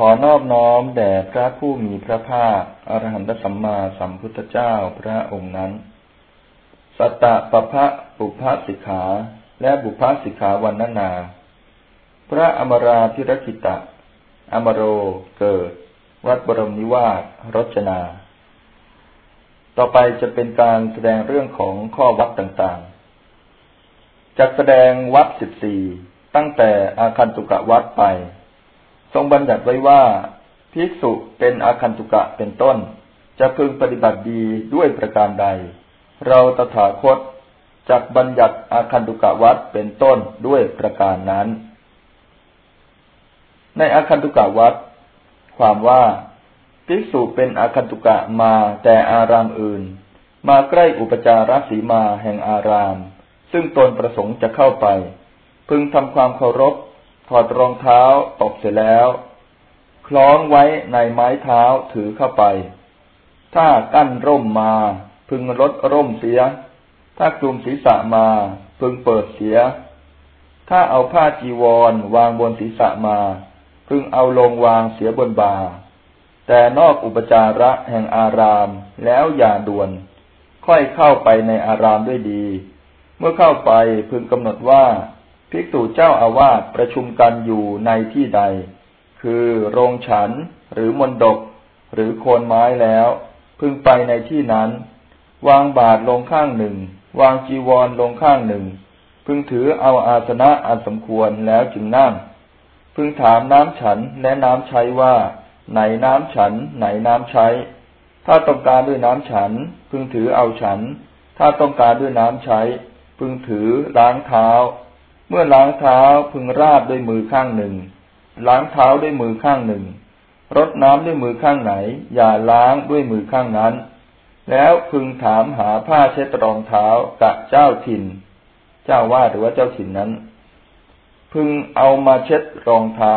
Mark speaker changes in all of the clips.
Speaker 1: ขอนอบน้อมแด่พระผู้มีพระภาคอรหันตสัมมาสัมพุทธเจ้าพระองค์นั้น สัตตะปะพะปุพพสิกขา และบุพพสิกขาวันนานา พระอมราพิรคิตะ อมโรเกิด วัดบรมนิวาสรจนา ต่อไปจะเป็นการแสดงเรื่องของข้อวัดต่างๆจะแสดงวัดสิบสี่ตั้งแต่อาคันตุกะวัดไป ทรงบัญญัติไว้ว่าภิกษุเป็นอาคันตุกะเป็นต้น จะพึงปฏิบัติดีด้วยประการใด เราตถาคตจักบัญญัติอาคันตุกะวัดเป็นต้นด้วยประการนั้น ในอาคันตุกะวัดความว่าภิกษุเป็นอาคันตุกะมาแต่อารามอื่น มาใกล้อุปจารสีมาแห่งอาราม ซึ่งตนประสงค์จะเข้าไป พึงทำความเคารพ ถอดรองเท้าตกเสร็จแล้ว คล้องไว้ในไม้เท้าถือเข้าไป ถ้ากั้นร่มมาพึงลดร่มเสีย ถ้ากลุมศีรษะมาพึงเปิดเสีย ถ้าเอาผ้าจีวรวางบนศีรษะมา พึงเอาลงวางเสียบนบา แต่นอกอุปจาระแห่งอารามแล้วอย่าด่วน ค่อยเข้าไปในอารามด้วยดี เมื่อเข้าไปพึงกำหนดว่า ภิกษุเจ้าอาวาสประชุมกันอยู่ในที่ใด คือโรงฉันหรือมนดก หรือโคนไม้แล้ว พึงไปในที่นั้น วางบาทลงข้างหนึ่ง วางจีวรลงข้างหนึ่ง พึงถือเอาอาสนะอันสมควรแล้วจึงนั่ง พึงถามน้ำฉันและน้ำใช้ว่า ไหนน้ำฉัน ไหนน้ำใช้ ถ้าต้องการด้วยน้ำฉัน พึงถือเอาฉัน ถ้าต้องการด้วยน้ำใช้ พึงถือล้างเท้า เมื่อล้างเท้าพึงราดด้วยมือข้างหนึ่ง ล้างเท้าด้วยมือข้างหนึ่ง รดน้ำด้วยมือข้างไหน อย่าล้างด้วยมือข้างนั้น แล้วพึงถามหาผ้าเช็ดรองเท้ากับเจ้าถิ่น เจ้าว่าหรือว่าเจ้าถิ่นนั้น พึงเอามาเช็ดรองเท้า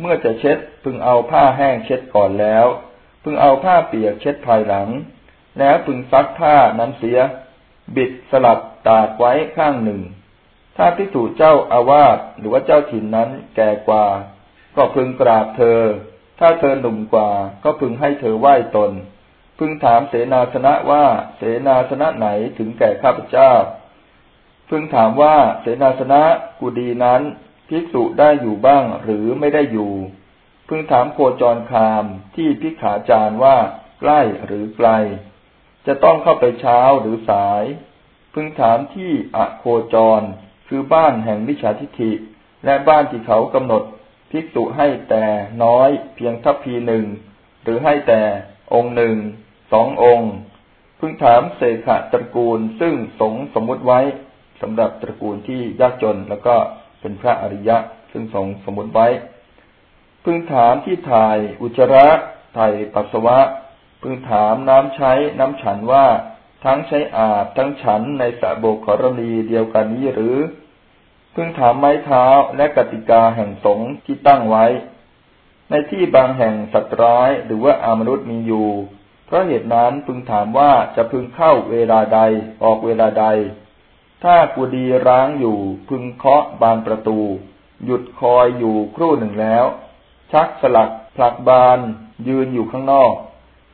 Speaker 1: เมื่อจะเช็ด พึงเอาผ้าแห้งเช็ดก่อนแล้ว พึงเอาผ้าเปียกเช็ดภายหลัง แล้วพึงซักผ้านั้นเสีย บิดสลับตากไว้ข้างหนึ่ง ถ้าพิสูจเจ้าอาวาสหรือว่าเจ้าถิ่นนั้นแก่กว่า ก็พึงกราบเธอ ถ้าเธอหนุ่มกว่า ก็พึงให้เธอไหว้ตน พึงถามเสนาสนะว่าเสนาสนะไหนถึงแก่ข้าพเจ้า พึงถามว่าเสนาสนะกุดีนั้นภิกษุได้อยู่บ้างหรือไม่ได้อยู่ พึงถามโคจรคามที่พิขาจารว่าใกล้หรือไกล จะต้องเข้าไปเช้าหรือสาย พึงถามที่อโคจร คือบ้านแห่งวิชาทิฏฐิ และบ้านที่เขากำหนดภิกษุให้แต่น้อยเพียงทัพพีหนึ่งหรือให้แต่องค์หนึ่งสององค์พึงถามเศษะตระกูลซึ่งสงสมมุติไว้สำหรับตระกูลที่ยากจนแล้วก็เป็นพระอริยะ ซึ่งสงสมมุติไว้ พึงถามที่ถ่ายอุจจาระถ่ายปัสสาวะ พึงถามน้ำใช้น้ำฉันว่า ทั้งใช้อาบทั้งฉันในสะโบกรณีเดียวกันนี้หรือพึงถามไม้เท้าและกติกาแห่งสงฆ์ที่ตั้งไว้ ในที่บางแห่งสัตว์ร้ายหรือว่าอามนุษย์มีอยู่ เพราะเหตุนั้นพึงถามว่าจะพึงเข้าเวลาใดออกเวลาใด ถ้ากุดีร้างอยู่พึงเคาะบานประตู หยุดคอยอยู่ครู่หนึ่งแล้ว ชักสลักผลักบาน ยืนอยู่ข้างนอก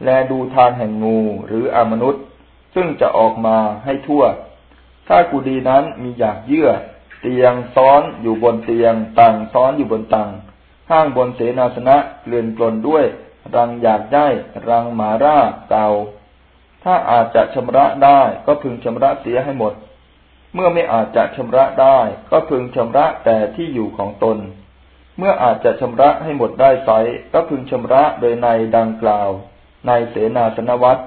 Speaker 1: แลดูทางแห่งงูหรืออามนุษย์ ซึ่งจะออกมาให้ทั่ว ถ้ากุดีนั้นมีอยากเยื่อ เตียงซ้อนอยู่บนเตียงตังซ้อนอยู่บนตังข้างบนเสนาสนะเกลื่อนกลนด้วย รังอยากได้ รังหมาร่าเก่า ถ้าอาจจะชำระได้ก็พึงชำระเสียให้หมด เมื่อไม่อาจจะชำระได้ ก็พึงชำระแต่ที่อยู่ของตน เมื่ออาจจะชำระให้หมดได้ไซก็พึงชำระโดยในดังกล่าว ในเสนาสนวัตร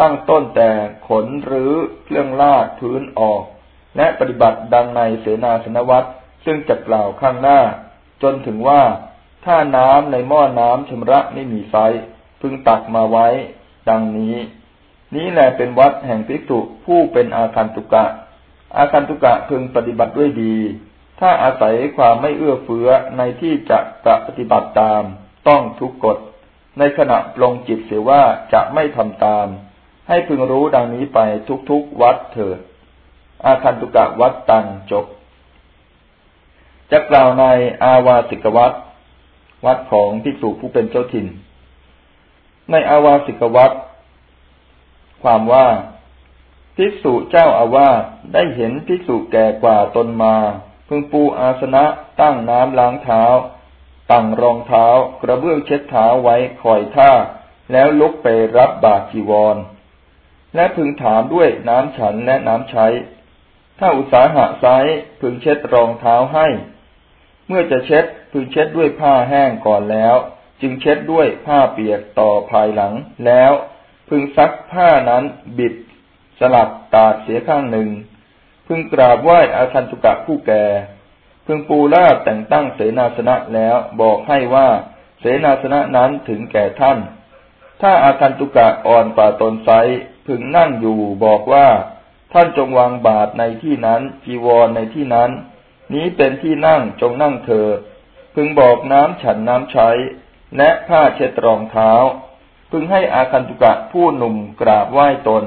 Speaker 1: ตั้งต้นแต่ขนหรือเครื่องลาดพื้นออก และปฏิบัติดังในเสนาสนวัตรซึ่งจะกล่าวข้างหน้า จนถึงว่าถ้าน้ำในหม้อน้ำชำระไม่มีไฟพึงตักมาไว้ ดังนี้ นี้แหละเป็นวัดแห่งภิกษุผู้เป็นอาคันตุกะ อาคันตุกะพึงปฏิบัติด้วยดี ถ้าอาศัยความไม่เอื้อเฟื้อในที่จะจะปฏิบัติตาม ต้องทุกกฎ ในขณะปลงจิตเสียว่าจะไม่ทำตาม ให้พึงรู้ดังนี้ไปทุกๆวัดเถิด อาคันตุกะวัดตังจบ จะกล่าวในอาวาสิกวัดวัดของภิกษุผู้เป็นเจ้าถิ่น ในอาวาสิกวัดความว่าภิกษุเจ้าอาวาสได้เห็นภิกษุแก่กว่าตนมา พึงปูอาสนะตั้งน้ำล้างเท้า ตั้งรองเท้ากระเบื้องเช็ดเท้าไว้คอยท่า แล้วลุกไปรับบาตรจีวร และพึงถามด้วยน้ำฉันและน้ำใช้ ถ้าอุตสาหะไซพึงเช็ดรองเท้าให้ เมื่อจะเช็ดพึงเช็ดด้วยผ้าแห้งก่อนแล้ว จึงเช็ดด้วยผ้าเปียกต่อภายหลังแล้ว พึงซักผ้านั้นบิด สลับตาดเสียข้างหนึ่ง พึงกราบไหว้อาคันตุกะผู้แก่ พึงปูลาดแต่งตั้งเสนาสนะแล้วบอกให้ว่าเสนาสนะนั้นถึงแก่ท่าน ถ้าอาคันตุกะอ่อนป่าตนไซ พึงนั่งอยู่บอกว่าท่านจงวางบาทในที่นั้นจีวรในที่นั้น นี้เป็นที่นั่งจงนั่งเถิดพึงบอกน้ำฉันน้ำใช้ และผ้าเช็ดรองเท้า พึงให้อาคันตุกะผู้หนุ่มกราบไหว้ตน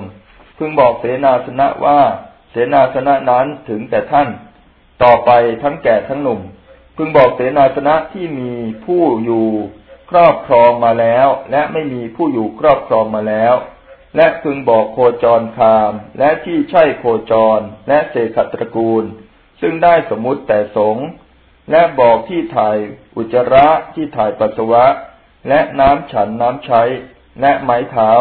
Speaker 1: พึงบอกเสนาสนะว่า เสนาสนะนั้นถึงแต่ท่าน ต่อไปทั้งแก่ทั้งหนุ่ม พึงบอกเสนาสนะที่มีผู้อยู่ครอบครองมาแล้ว และไม่มีผู้อยู่ครอบครองมาแล้ว และพึงบอกโคจรคาม และที่ใช่โคจร และเศษตระกูล ซึ่งได้สมมุติแต่สงและบอกที่ถ่ายอุจจาระที่ถ่ายปัสสาวะ และน้ำฉันน้ำใช้ และไม้เท้า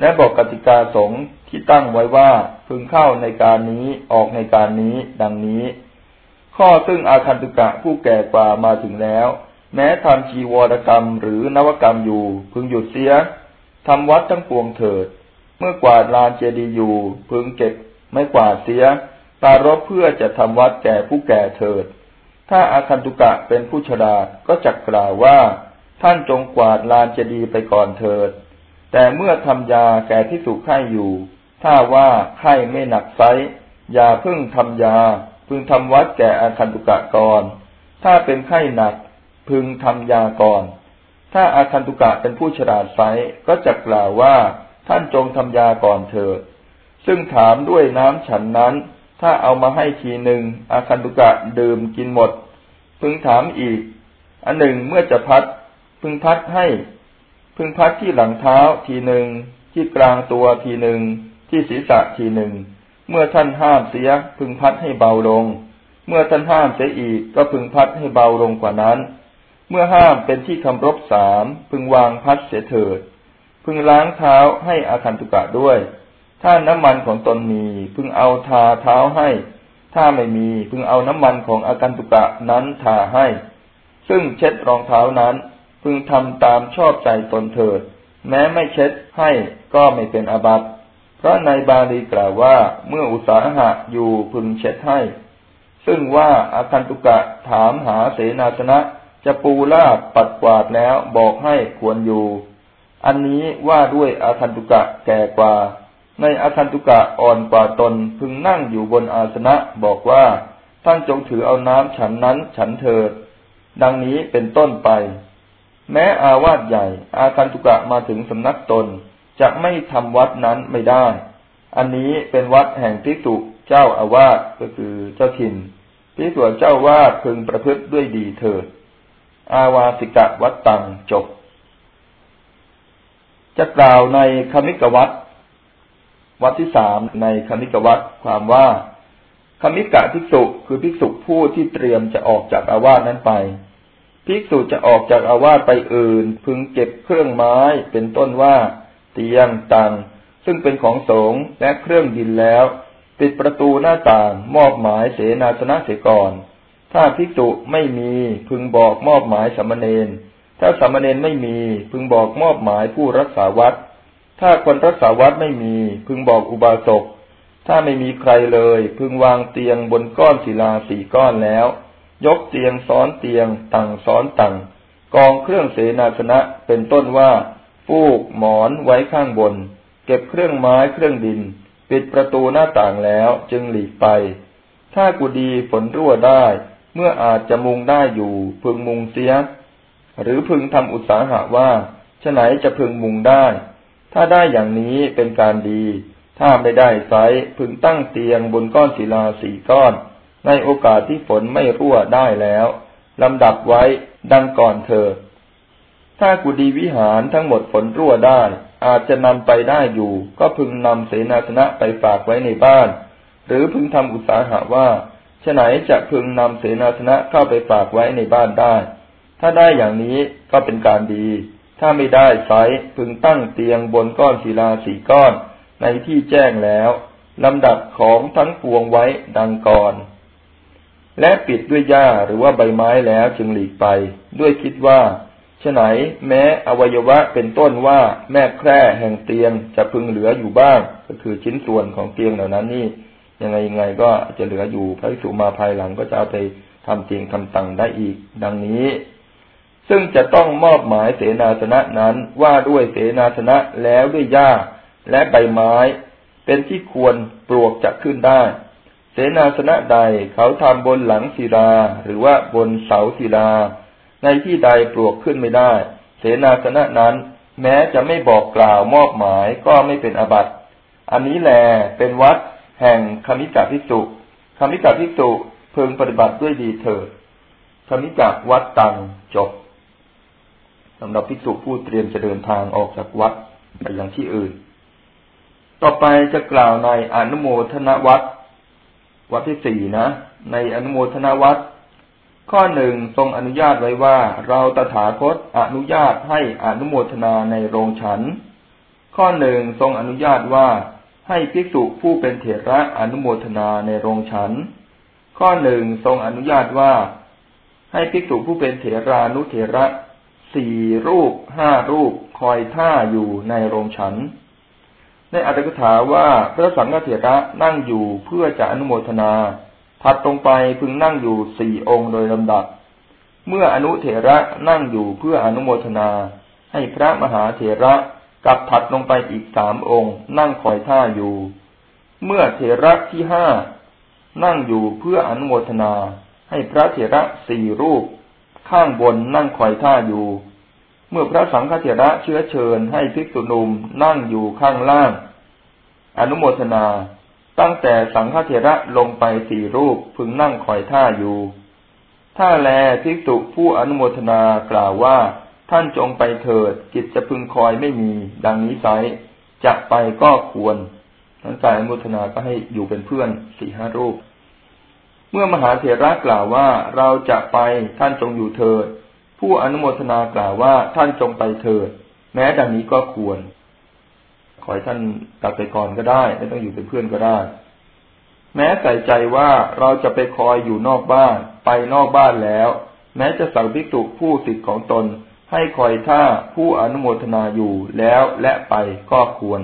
Speaker 1: และบอกกติกาสงที่ตั้งไว้ว่าพึงเข้าในการนี้ออกในการนี้ดังนี้ ข้อซึ่งอาคันตุกะผู้แก่กว่ามาถึงแล้ว แม้ทำจีวรกรรมหรือนวกรรมอยู่ พึงหยุดเสียทำวัดทั้งปวงเถิด เมื่อกวาดลานเจดีย์อยู่พึงเก็บไม่กวาดเสียปารบเพื่อจะทำวัดแก่ผู้แก่เถิด ถ้าอาคันตุกะเป็นผู้ฉลาดก็จักกล่าวว่า ท่านจงกวาดลานเจดีย์ไปก่อนเถิด แต่เมื่อทำยาแก่ที่สุขให้อยู่ ถ้าว่าไข้ไม่หนักไซอย่าพึ่งทำยา พึงทำวัดแก่อาคันตุกะก่อน ถ้าเป็นไข้หนัก พึงทำยาก่อน ถ้าอาคันตุกะเป็นผู้ฉลาดไซก็จะกล่าวว่า ท่านจงทำยาก่อนเถิด ซึ่งถามด้วยน้ำฉันนั้น ถ้าเอามาให้ทีหนึ่งอาคันตุกะดื่มกินหมด พึงถามอีก อันหนึ่งเมื่อจะพัด พึงพัดให้ พึงพัดที่หลังเท้าทีหนึ่ง ที่กลางตัวทีหนึ่ง ที่ศีรษะทีหนึ่ง เมื่อท่านห้ามเสีย พึงพัดให้เบาลง เมื่อท่านห้ามเสียอีกก็พึงพัดให้เบาลงกว่านั้น เมื่อห้ามเป็นที่คำรบสามพึงวางพัดเสียเถิด พึงล้างเท้าให้อาคันตุกะด้วย ถ้าน้ำมันของตนมี พึงเอาทาเท้าให้ ถ้าไม่มีพึงเอาน้ำมันของอาคันตุกะนั้นทาให้ ซึ่งเช็ดรองเท้านั้น พึงทำตามชอบใจตนเถิด แม้ไม่เช็ดให้ก็ไม่เป็นอาบัติพราะในบาลีกล่าวว่าเมื่ออุตสาหะอยู่พึงเช็ดให้ ซึ่งว่าอาคันตุกะถามหาเสนาสนะ จะปูลาบปัดกวาดแล้วบอกให้ควรอยู่ อันนี้ว่าด้วยอาคันตุกะแก่กว่า ในอาคันตุกะอ่อนกว่าตนพึงนั่งอยู่บนอาสนะบอกว่าท่านจงถือเอาน้ำฉันนั้นฉันเถิด ดังนี้เป็นต้นไป แม้อาวาสใหญ่ อาคันตุกะมาถึงสำนักตนจะไม่ทำวัดนั้นไม่ได้ อันนี้เป็นวัดแห่งพิสุเจ้าอาวาสก็คือเจ้าถิ่นพิสุเจ้าวาดพึงประพฤติด้วยดีเถิด อาวาสิกะวัดตังจบ จะกล่าวในคมิกวัดวัดที่สามในคมิกวัดความว่าคมิกะภิกษุคือภิกษุผู้ที่เตรียมจะออกจากอาวาสนั้นไป ภิกษุจะออกจากอาวาสไปอื่น พึงเก็บเครื่องไม้เป็นต้นว่า เตียงตังซึ่งเป็นของสงฆ์และเครื่องดินแล้ว ปิดประตูหน้าต่างมอบหมายเสนาสนะเสียก่อน ถ้าภิกษุไม่มีพึงบอกมอบหมายสมณเณร ถ้าสามเณรไม่มีพึงบอกมอบหมายผู้รักษาวัด ถ้าคนรักษาวัดไม่มี พึงบอกอุบาสก ถ้าไม่มีใครเลย พึงวางเตียงบนก้อนศิลาสี่ก้อนแล้ว ยกเตียงซ้อนเตียงตังซ้อนตังกองเครื่องเสนาสนะเป็นต้นว่าฟูกหมอนไว้ข้างบน เก็บเครื่องไม้เครื่องดิน ปิดประตูหน้าต่างแล้วจึงหลีกไป ถ้ากุดีฝนรั่วได้ เมื่ออาจจะมุงได้อยู่ พึงมุงเสีย หรือพึงทำอุตสาหะว่าฉไหนจะพึงมุงได้ ถ้าได้อย่างนี้เป็นการดี ถ้าไม่ได้ไซพึงตั้งเตียงบนก้อนศิลาสี่ก้อน ในโอกาสที่ฝนไม่รั่วได้แล้วลำดับไว้ดังก่อนเธอ ถ้ากุดีวิหารทั้งหมดฝนรั่วได้ อาจจะนำไปได้อยู่ ก็พึงนำเสนาสนะไปฝากไว้ในบ้าน หรือพึงทำอุตสาหะว่าฉไหนจะพึงนำเสนาสนะเข้าไปฝากไว้ในบ้านได้ ถ้าได้อย่างนี้ก็เป็นการดี ถ้าไม่ได้ไซพึงตั้งเตียงบนก้อนศิลาสี่ก้อน ในที่แจ้งแล้วลำดับของทั้งปวงไว้ดังก่อน และปิดด้วยหญ้าหรือว่าใบไม้แล้วจึงหลีกไป ด้วยคิดว่าฉไหนแม้อวัยวะเป็นต้นว่าแม่แคร่แห่งเตียงจะพึงเหลืออยู่บ้าง ก็คือชิ้นส่วนของเตียงเหล่านั้นนี่ยังไงยังไงก็จะเหลืออยู่พระภิกษุมาภายหลังก็จะเอาไปทำเตียงทำตังได้อีก ดังนี้ ซึ่งจะต้องมอบหมายเสนาสนะนั้นว่าด้วยเสนาสนะแล้วด้วยหญ้าและใบไม้ เป็นที่ควรปลวกจะขึ้นได้ เสนาสนะใดเขาทำบนหลังศิลาหรือว่าบนเสาศิลา ในที่ใดปลวกขึ้นไม่ได้ เสนาสนะนั้น แม้จะไม่บอกกล่าวมอบหมายก็ไม่เป็นอบัติอันนี้แหลเป็นวัดแห่งคมิกาพิสุคมิกาพิสุพึงปฏิบัติด้วยดีเถิดคมิกาวัดตังจบ สำหรับพิสุผู้เตรียมจะเดินทางออกจากวัดไปยังที่อื่น ต่อไปจะกล่าวในอนุโมทนวัดวัดที่สี่นะ ในอนุโมทนวัดข้อหนึ่งทรงอนุญาตไว้ว่า เราตถาคตอนุญาตให้อนุโมทนาในโรงฉัน ข้อหนึ่งทรงอนุญาตว่าให้ภิกษุผู้เป็นเถระอนุโมทนาในโรงฉัน ข้อหนึ่งทรงอนุญาตว่า ให้ภิกษุผู้เป็นเถรานุเถระ สี่รูปห้ารูปคอยท่าอยู่ในโรงฉัน ในอัตถกถาว่าพระสังฆเถระนั่งอยู่เพื่อจะอนุโมทนา ถัดตรงไปพึงนั่งอยู่สี่องค์โดยลำดับ เมื่ออนุเถระนั่งอยู่เพื่ออนุโมทนา ให้พระมหาเถระกับถัดลงไปอีกสามองค์ นั่งคอยท่าอยู่ เมื่อเถระที่ห้านั่งอยู่เพื่ออนุโมทนา ให้พระเถระสี่รูป ข้างบนนั่งคอยท่าอยู่ เมื่อพระสังฆเถระเชื้อเชิญให้ภิกษุนุมนั่งอยู่ข้างล่าง อนุโมทนา ตั้งแต่สังฆเถระลงไปสี่รูปพึงนั่งคอยท่าอยู่ ถ้าแลภิกษุผู้อนุโมทนากล่าวว่าท่านจงไปเถิดกิจจะพึงคอยไม่มี ดังนี้ไซจะไปก็ควรนั้นการอนุโมทนาก็ให้อยู่เป็นเพื่อนสี่ห้ารูป เมื่อมหาเถระกล่าวว่าเราจะไปท่านจงอยู่เถิด ผู้อนุโมทนากล่าวว่าท่านจงไปเถิด แม้ดังนี้ก็ควร ขอให้ท่านกลับไปก่อนก็ได้ ไม่ต้องอยู่เป็นเพื่อนก็ได้ แม้ใส่ใจว่าเราจะไปคอยอยู่นอกบ้าน ไปนอกบ้านแล้ว แม้จะสั่งพิกตุผู้สิทธิ์ของตน ให้คอยท่าผู้อนุโมทนาอยู่แล้วและไปก็ควร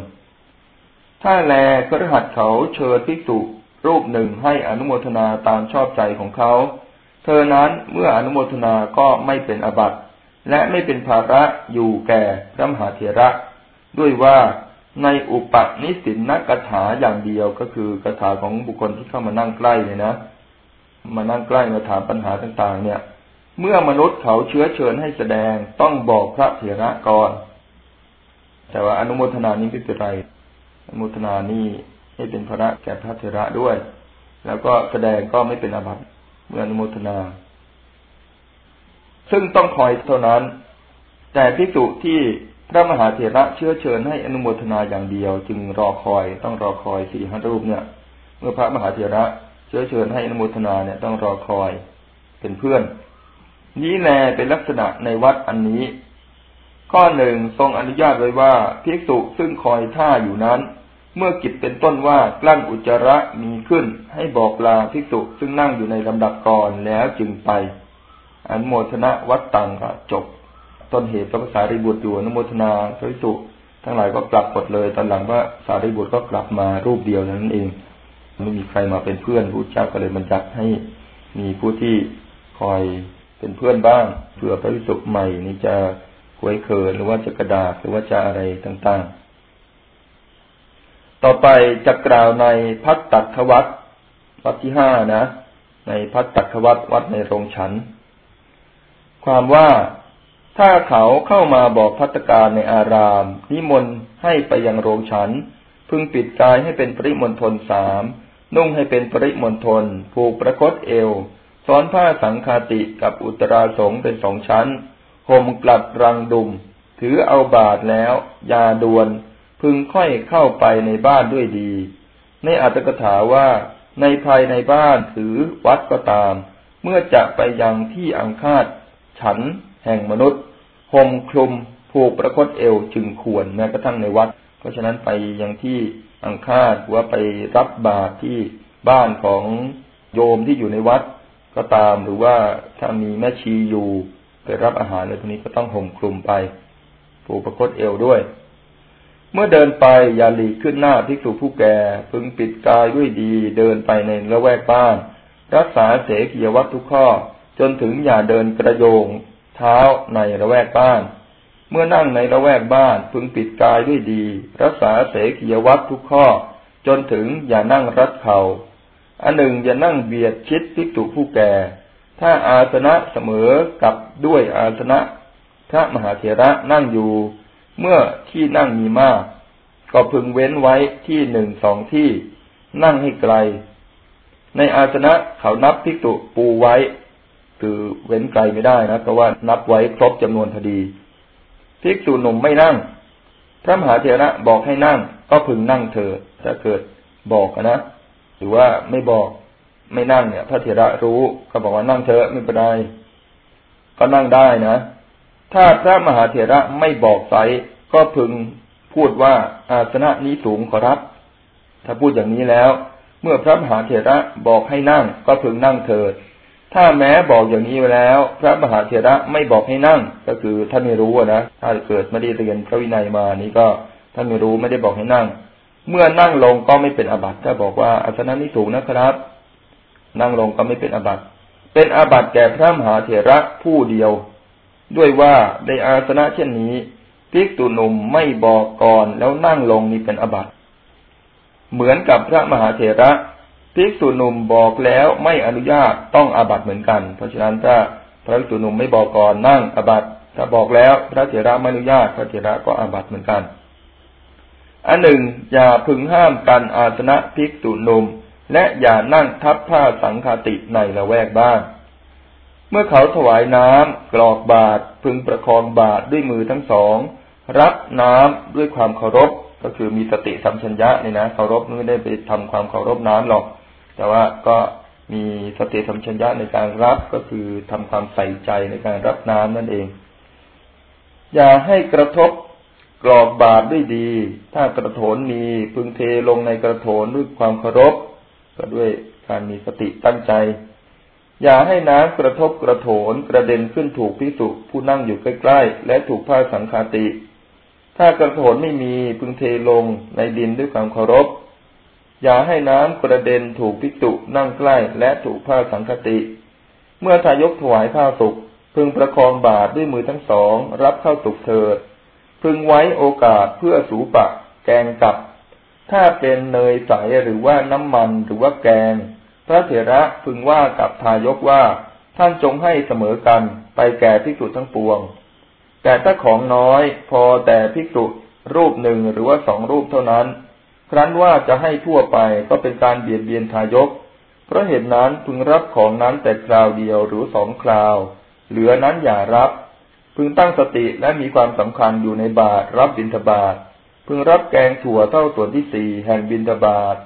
Speaker 1: ถ้าแลกระหัดเขาเชิญภิกษุ รูปหนึ่งให้อนุโมทนาตามชอบใจของเขา เธอนั้นเมื่ออนุโมทนาก็ไม่เป็นอบัติ และไม่เป็นภาระอยู่แก่พระมหาเถระ ด้วยว่าในอุปนิสินนักถาอย่างเดียวก็คือกถาของบุคคลที่เข้ามานั่งใกล้เนี่ยนะ มานั่งใกล้มาถามปัญหาต่างๆ เนี่ย เมื่อมนุษย์เขาเชื้อเชิญให้แสดงต้องบอกพระเถระก่อน แต่ว่าอนุโมทนานี้ไม่เป็นไรอนุโมทนานี้ ให้เป็นพระแก่พระเถระด้วย แล้วก็แสดงก็ไม่เป็นอาบัติเมื่ออนุโมทนา ซึ่งต้องคอยเท่านั้น แต่พิสุที่พระมหาเถระเชื้อเชิญให้อนุโมทนาอย่างเดียว จึงรอคอยต้องรอคอยสี่ห้ารูปเนี่ย เมื่อพระมหาเถระเชื้อเชิญให้อนุโมทนาเนี่ยต้องรอคอยเป็นเพื่อน นี้แลเป็นลักษณะในวัดอันนี้ ข้อหนึ่งทรงอนุญาตไว้ว่าภิกษุซึ่งคอยท่าอยู่นั้น เมื่อกิจเป็นต้นว่ากลั้นอุจจาระมีขึ้น ให้บอกลาภิกษุซึ่งนั่งอยู่ในลำดับก่อนแล้วจึงไปอนโมทนาวัดตังก็จบ ต้นเหตุพระภาษาริบุตรอยู่นโมทนาภิกษุทั้งหลายก็กลับหมดเลย ตอนหลังว่าสารีบุตรก็กลับมารูปเดียวนั้นเอง ไม่มีใครมาเป็นเพื่อนผู้เจ้าก็เลยบัญญัติให้มีผู้ที่คอยเป็นเพื่อนบ้างเผื่อพระวิสุใหม่นี่จะหวยเขินหรือว่าจะกระดาษหรือว่าจะอะไรต่างๆ ต่อไปจะกล่าวในพัฒตัควัตวัดที่ห้านะ ในพัฒตัควัตวัดในโรงฉัน ความว่าถ้าเขาเข้ามาบอกพัฒการในอาราม นิมนต์ให้ไปยังโรงฉัน พึงปิดกายให้เป็นปริมณฑลสามนุ่งให้เป็นปริมณฑลผูกประคตเอวซ้อนผ้าสังคาติกับอุตราสงเป็นสองชั้นห่มกลัดรังดุม ถือเอาบาทแล้ว ยาดวน พึงค่อยเข้าไปในบ้านด้วยดี ในอัตถกถาว่าในภายในบ้านถือวัดก็ตาม เมื่อจะไปยังที่อังคาดฉันแห่งมนุษย์ห่มคลุมผูกประคตเอวจึงควรแม้กระทั่งในวัด เพราะฉะนั้นไปยังที่อังคาดว่าไปรับบาตรที่บ้านของโยมที่อยู่ในวัดก็ตามหรือว่าถ้ามีแม่ชีอยู่ไปรับอาหารในตรงนี้ก็ต้องห่มคลุมไปผูกประคตเอวด้วย เมื่อเดินไปอย่าหลีกขึ้นหน้าภิกษุผู้แก่พึงปิดกายด้วยดี เดินไปในละแวกบ้าน รักษาเสกียวัตทุกข้อ จนถึงอย่าเดินกระโยง เท้าในละแวกบ้าน เมื่อนั่งในละแวกบ้าน พึงปิดกายด้วยดี รักษาเสกียวัตทุกข้อ จนถึงอย่านั่งรัดเขา่าอันหนึ่งอย่านั่งเบียดชิดภิกษุผู้แก่ ถ้าอาสนะเสมอกับด้วยอาสนะพระมหาเถระนั่งอยู่ เมื่อที่นั่งมีมาก ก็พึงเว้นไว้ที่หนึ่งสองที่นั่งให้ไกล ในอาสนะเขานับภิกษุปูไว้ คือเว้นไกลไม่ได้นะเพราะว่านับไว้ครบจำนวนพอดีภิกษุหนุ่มไม่นั่ง พระมหาเถระบอกให้นั่ง ก็พึงนั่งเถอถ้าเกิดบอกนะหรือว่าไม่บอกไม่นั่งเนี่ย พระเถระรู้ก็บอกว่านั่งเถอะไม่เป็นไรก็นั่งได้นะ ถ้าพระมหาเถระไม่บอกไซก็พึงพูดว่าอาสนะนี้สูงขอรับ ถ้าพูดอย่างนี้แล้ว เมื่อพระมหาเถระบอกให้นั่งก็พึงนั่งเถิด ถ้าแม้บอกอย่างนี้ไว้แล้ว พระมหาเถระไม่บอกให้นั่ง ก็คือท่านไม่รู้นะถ้าเกิดไม่ได้เรียนพระวินัยมานี้ก็ท่านไม่รู้ไม่ได้บอกให้นั่ง เมื่อนั่งลงก็ไม่เป็นอาบัติถ้าบอกว่าอาสนะนี้สูงนะครับ นั่งลงก็ไม่เป็นอาบัติเป็นอาบัติแก่พระมหาเถระผู้เดียว ด้วยว่าในอาสนะเช่นนี้ภิกษุหนุ่มไม่บอกก่อนแล้วนั่งลงนี่เป็นอาบัติเหมือนกับพระมหาเถระภิกษุหนุ่มบอกแล้วไม่อนุญาตต้องอาบัติเหมือนกัน เพราะฉะนั้นถ้าพระภิกษุหนุ่มไม่บอกก่อนนั่งอาบัติถ้าบอกแล้วพระเถระไม่อนุญาต พระเถระก็อาบัติเหมือนกัน อันหนึ่งอย่าพึงห้ามกันอาสนะภิกษุนุมและอย่านั่งทับผ้าสังฆติในละแวกบ้าน เมื่อเขาถวายน้ำกรอกบาตรพึงประคองบาตรด้วยมือทั้งสอง รับน้ำด้วยความเคารพก็คือมีสติสัมชัญญะเนี่ยนะเคารพไม่ได้ไปทำความเคารพน้ำหรอก แต่ว่าก็มีสติสัมชัญญะในการรับก็คือทำความใส่ใจในการรับน้ำนั่นเอง อย่าให้กระทบกรอกบาตรด้วยดี ถ้ากระโถนมีพึงเทลงในกระโถนด้วยความเคารพก็ด้วยการมีสติตั้งใจ อย่าให้น้ำกระทบกระโถนกระเด็นขึ้นถูกพิสุผู้นั่งอยู่ใกล้ๆ และถูกผ้าสังฆาติ ถ้ากระโถนไม่มีพึงเทลงในดินด้วยความเคารพ อย่าให้น้ำกระเด็นถูกพิสุนั่งใกล้และถูกผ้าสังฆติ เมื่อทายกถวายข้าวสุกพึงประคองบาตรด้วยมือทั้งสองรับข้าวสุกเถิด พึงไว้โอกาสเพื่อสูปะ แกงกับ ถ้าเป็นเนยใสหรือว่าน้ำมันหรือว่าแกง พระเถระพึงว่ากับทายกว่าท่านจงให้เสมอกันไปแก่ภิกษุทั้งปวง แต่ถ้าของน้อยพอแต่ภิกษุรูปหนึ่งหรือว่าสองรูปเท่านั้น ครั้นว่าจะให้ทั่วไปก็เป็นการเบียดเบียนทายก เพราะเหตุนั้นพึงรับของนั้นแต่คราวเดียวหรือสองคราว เหลือนั้นอย่ารับ พึงตั้งสติและมีความสำคัญอยู่ในบาตรรับบิณฑบาต พึงรับแกงถั่วเท่าส่วนที่สี่แห่งบิณฑบาต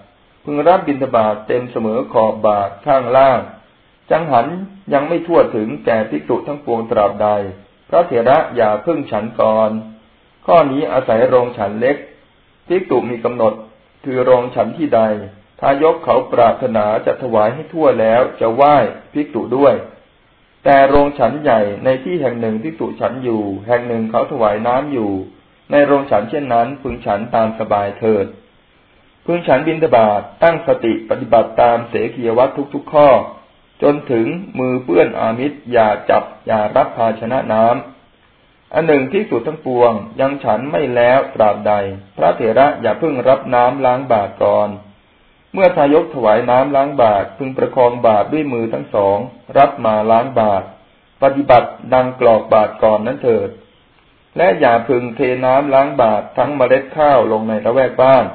Speaker 1: พึงรับบิณฑบาตเต็มเสมอขอบบาตรข้างล่าง จังหันยังไม่ทั่วถึงแก่ภิกษุทั้งปวงตราบใด พระเถระอย่าพึ่งฉันก่อน ข้อนี้อาศัยโรงฉันเล็กภิกษุมีกำหนดคือโรงฉันที่ใดถ้ายกเขาปรารถนาจะถวายให้ทั่วแล้วจะไหว้ภิกษุด้วย แต่โรงฉันใหญ่ในที่แห่งหนึ่งที่สุฉันอยู่ แห่งหนึ่งเขาถวายน้ำอยู่ ในโรงฉันเช่นนั้นพึงฉันตามสบายเถิด พึงฉันบินทบาทตั้งสติปฏิบัติตามเสขียวัตทุกๆข้อ จนถึงมือเปื้อนอามิตรอย่าจับอย่ารับภาชนะน้ำอันหนึ่งที่สุดทั้งปวง ยังฉันไม่แล้วตราบใด พระเถระอย่าเพิ่งรับน้ำล้างบาตรก่อน เมื่อทายกถวายน้ำล้างบาตรพึงประคองบาตรด้วยมือทั้งสอง รับมาล้างบาตรปฏิบัติดังกรอกบาตรก่อนนั้นเถิด และอย่าพึงเทน้ำล้างบาตรทั้งเมล็ดข้าวลงในละแวกบ้าน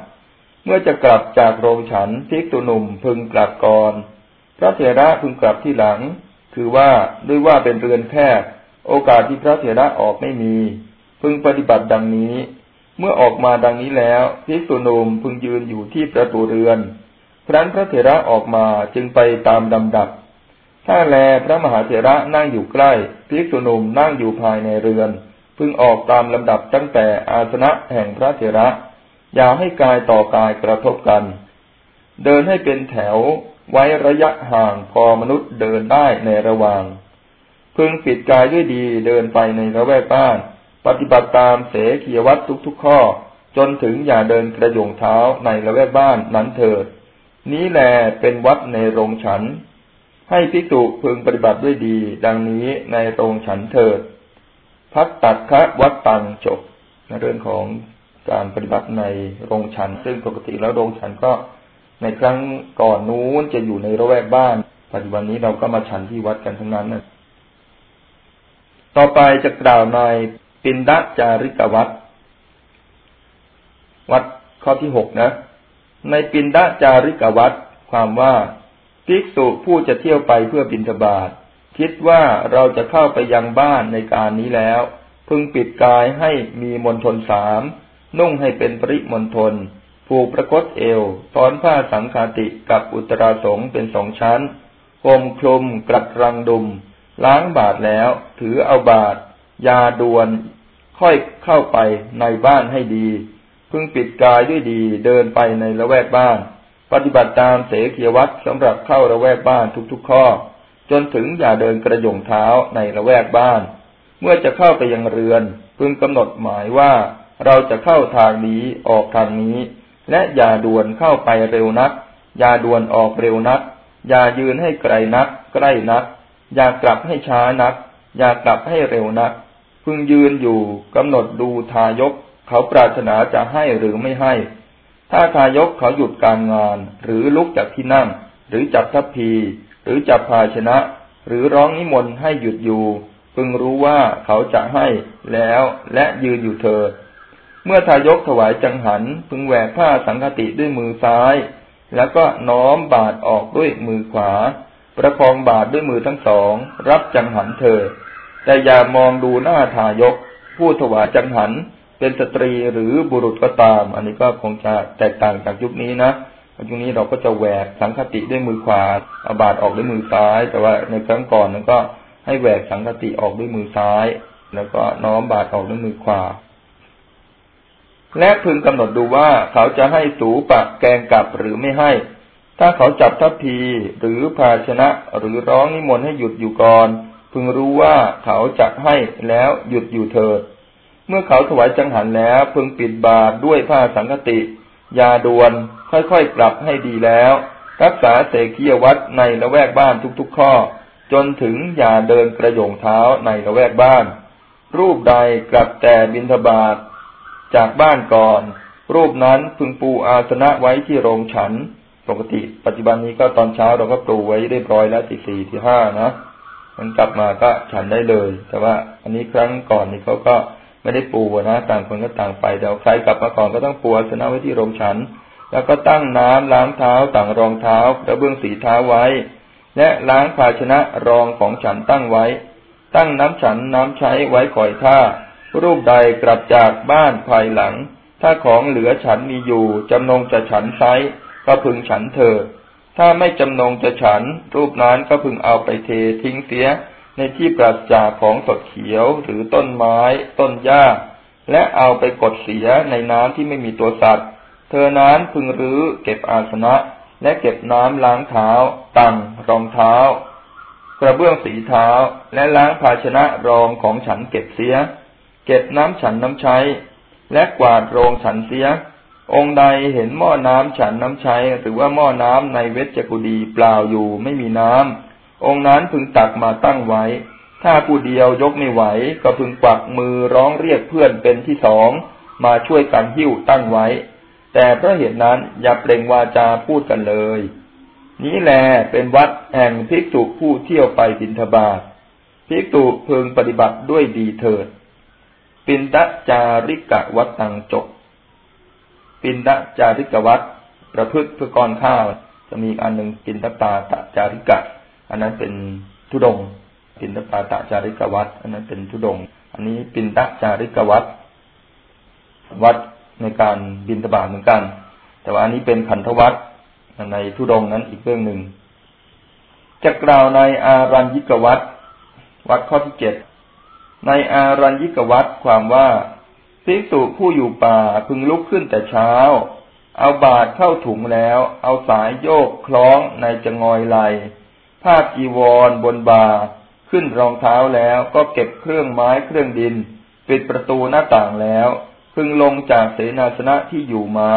Speaker 1: เมื่อจะกลับจากโรงฉันพิกตุหนุ่มพึงกลับก่อน พระเถระพึงกลับที่หลัง คือว่าด้วยว่าเป็นเรือนแคบโอกาสที่พระเถระออกไม่มี พึงปฏิบัติดังนี้ เมื่อออกมาดังนี้แล้วภิกษุนุมพึงยืนอยู่ที่ประตูเรือน ครั้นพระเถระออกมาจึงไปตามลำดับ ถ้าแลพระมหาเถระนั่งอยู่ใกล้ภิกษุนุมนั่งอยู่ภายในเรือน พึงออกตามลำดับตั้งแต่อาสนะแห่งพระเถระ อย่าให้กายต่อกายกระทบกัน เดินให้เป็นแถวไว้ระยะห่างพอมนุษย์เดินได้ในระหว่าง พึงปิดกายด้วยดีเดินไปในระแวกบ้าน ปฏิบัติตามเสขียวัตทุกๆข้อ จนถึงอย่าเดินกระโยงเท้าในระแวกบ้านนั้นเถิด นี้แลเป็นวัดในโรงฉัน ให้พิจุพึงปฏิบัติด้วยดี ดังนี้ในโรงฉันเถิด พักตัดคะวัดตังจบในเรื่องของ การปฏิบัติในโรงฉัน ซึ่งปกติแล้วโรงฉันก็ในครั้งก่อนนู้นจะอยู่ในระแวกบ้าน ปัจจุบันนี้เราก็มาฉันที่วัดกันทั้งนั้นนะต่อไปจะกล่าวในปินดาจาริกวัดวัดข้อที่หกนะ ในปินดาจาริกวัดความว่าภิกษุผู้จะเที่ยวไปเพื่อบินทบาทคิดว่าเราจะเข้าไปยังบ้านในการนี้แล้ว พึงปิดกายให้มีมนทนสาม นุ่งให้เป็นปริมนทนผูกประคตเอวตอนผ้าสังคาติกับอุตราสงเป็นสองชั้นห่มคลุมกลัดรังดุม ล้างบาทแล้ว ถือเอาบาท ยาดวน ค่อยเข้าไปในบ้านให้ดี พึ่งปิดกายด้วยดีเดินไปในละแวกบ้าน ปฏิบัติตามเสขียวัตรสำหรับเข้าละแวกบ้านทุกๆข้อ จนถึงอย่าเดินกระยงเท้าในละแวกบ้าน เมื่อจะเข้าไปยังเรือน พึงกำหนดหมายว่า เราจะเข้าทางนี้ออกทางนี้ และอย่าด่วนเข้าไปเร็วนัก อย่าด่วนออกเร็วนัก อย่ายืนให้ไกลนัก ใกล้นัก อย่ากลับให้ช้านัก อย่ากลับให้เร็วนัก พึงยืนอยู่กำหนดดูทายก เขาปรารถนาจะให้หรือไม่ให้ ถ้าทายกเขาหยุดการงาน หรือลุกจากที่นั่ง หรือจับทัพพี หรือจับภาชนะ หรือร้องนิมนต์ให้หยุดอยู่ พึงรู้ว่าเขาจะให้แล้วและยืนอยู่เถิด เมื่อทายกถวายจังหันพึงแหวกผ้าสังคติด้วยมือซ้าย แล้วก็น้อมบาทออกด้วยมือขวา ประคองบาทด้วยมือทั้งสอง รับจังหันเถิดแต่อย่ามองดูหน้าทายก ผู้ถวายจังหันเป็นสตรีหรือบุรุษก็ตาม อันนี้ก็คงจะแตกต่างจากยุคนี้นะยุคนี้เราก็จะแหวกสังคติด้วยมือขวาเอาบาทออกด้วยมือซ้าย แต่ว่าในครั้งก่อนนั้นก็ให้แหวกสังคติออกด้วยมือซ้าย แล้วก็น้อมบาทออกด้วยมือขวา และพึงกำหนดดูว่าเขาจะให้สูปะแกงกับหรือไม่ให้ ถ้าเขาจับทัพพีหรือภาชนะหรือร้องนิมนต์ให้หยุดอยู่ก่อน พึงรู้ว่าเขาจะให้แล้วหยุดอยู่เถิด เมื่อเขาถวายจังหันแล้ว พึงปิดบาทด้วยผ้าสังคติ ยาดวนค่อยๆกลับให้ดีแล้ว รักษาเสกียวัดในละแวกบ้านทุกๆข้อ จนถึงอย่าเดินกระโยงเท้าในละแวกบ้าน รูปใดกลับแต่บินทบาท จากบ้านก่อน รูปนั้นพึงปูอาสนะไว้ที่โรงฉัน ปกติ ปัจจุบันนี้ก็ตอนเช้าเราก็ปูไว้เรียบร้อยแล้วที่สี่ที่ห้านะมันกลับมาก็ฉันได้เลย แต่ว่า อันนี้ครั้งก่อนนี่เขาก็ไม่ได้ปูนะต่างคนก็ต่างไปแต่ใครกลับมาก่อนก็ต้องปูอาสนะไว้ที่โรงฉัน แล้วก็ตั้งน้ำล้างเท้าต่างรองเท้ากระเบื้องสีเท้าไว้ และล้างภาชนะรองของฉันตั้งไว้ ตั้งน้ำฉันน้ำใช้ไว้คอยท่า รูปใดกลับจากบ้านภายหลัง ถ้าของเหลือฉันมีอยู่จำนงจะฉันไซก็พึงฉันเถิดถ้าไม่จำนงจะฉัน รูปนั้นก็พึงเอาไปเททิ้งเสียในที่ปราศจากของสดเขียวหรือต้นไม้ ต้นหญ้า และเอาไปกดเสียในน้ำที่ไม่มีตัวสัตว์ เธอนั้นพึงรื้อเก็บอาสนะ และเก็บน้ำล้างเท้า ตังรองเท้า กระเบื้องสีเท้า และล้างภาชนะรองของฉันเก็บเสีย เก็บน้ำฉันน้ำใช้ และกวาดโรงฉันเสีย องค์ใดเห็นหม้อน้ำฉันน้ำใช้ หรือว่าหม้อน้ำในเวชกุดีเปล่าอยู่ไม่มีน้ำองค์นั้นพึงตักมาตั้งไว้ ถ้าผู้เดียวยกไม่ไหว ก็พึงกวักมือร้องเรียกเพื่อนเป็นที่สองมาช่วยกันหิ้วตั้งไว้ แต่เพราะเหตุนั้นอย่าเปล่งวาจาพูดกันเลย นี้แลเป็นวัดแห่งภิกษุผู้เที่ยวไปบินทบาทภิกษุพึงปฏิบัติด้วยดีเถิด ปินดจาริกะวัตตังจบ ปินดจาริกวัตประพฤติเพื่อกรข้าว จะมีอันหนึ่งกินตปาตะจาริกะ อันนั้นเป็นทุดง ปินตปาตะจาริกวัดอันนั้นเป็นทุดง อันนี้ปินตะจาริกวัดวัดในการบินตบาเหมือนกัน แต่ว่าอันนี้เป็นขันธวัดในทุดงนั้นอีกเรื่องหนึ่งจะกล่าวในอารัญญิกวัดวัดข้อที่เจ็ด ในอารัญญิกวัดความว่าภิกษุผู้อยู่ป่าพึงลุกขึ้นแต่เช้า เอาบาตรเข้าถุงแล้ว เอาสายโยกคล้องในจงอยไหลผ้าจีวรบนบาขึ้นรองเท้าแล้วก็เก็บเครื่องไม้เครื่องดิน ปิดประตูหน้าต่างแล้ว พึงลงจากเสนาสนะที่อยู่มา